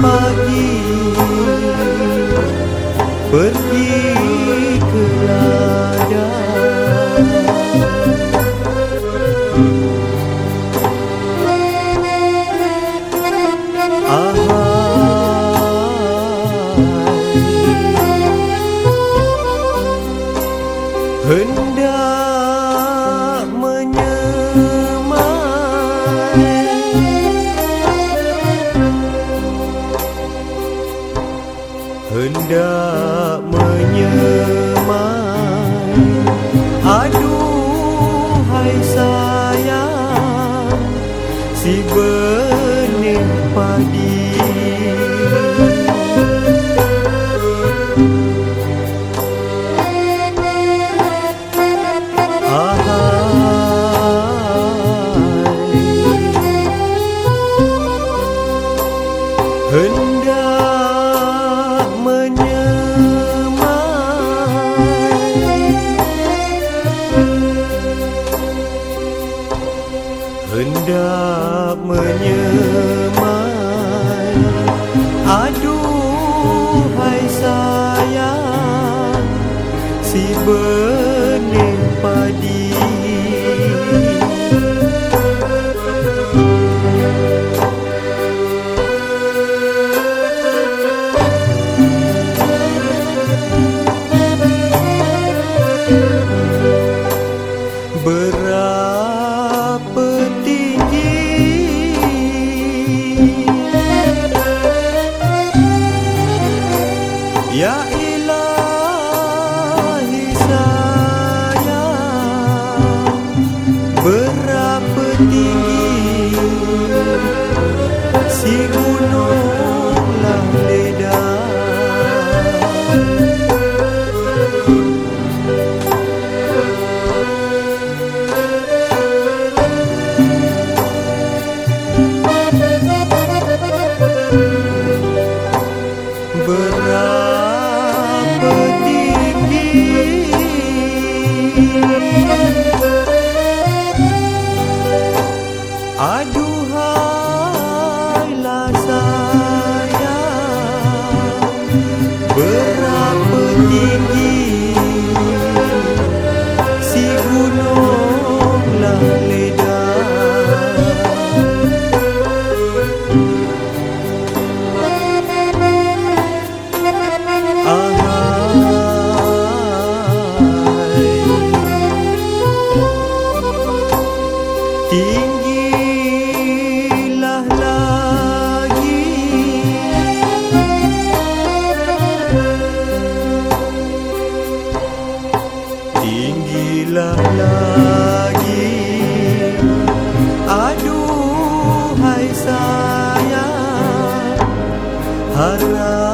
pagi. Pergi ke ladang. Ahai. Hendak menyemai Hendak menyemai Aduhai sayang Si benih padi Ahai Hendak Hendak menyemai. Aduhai sayang Si benih padi. Berapa perseguir, seguir. Har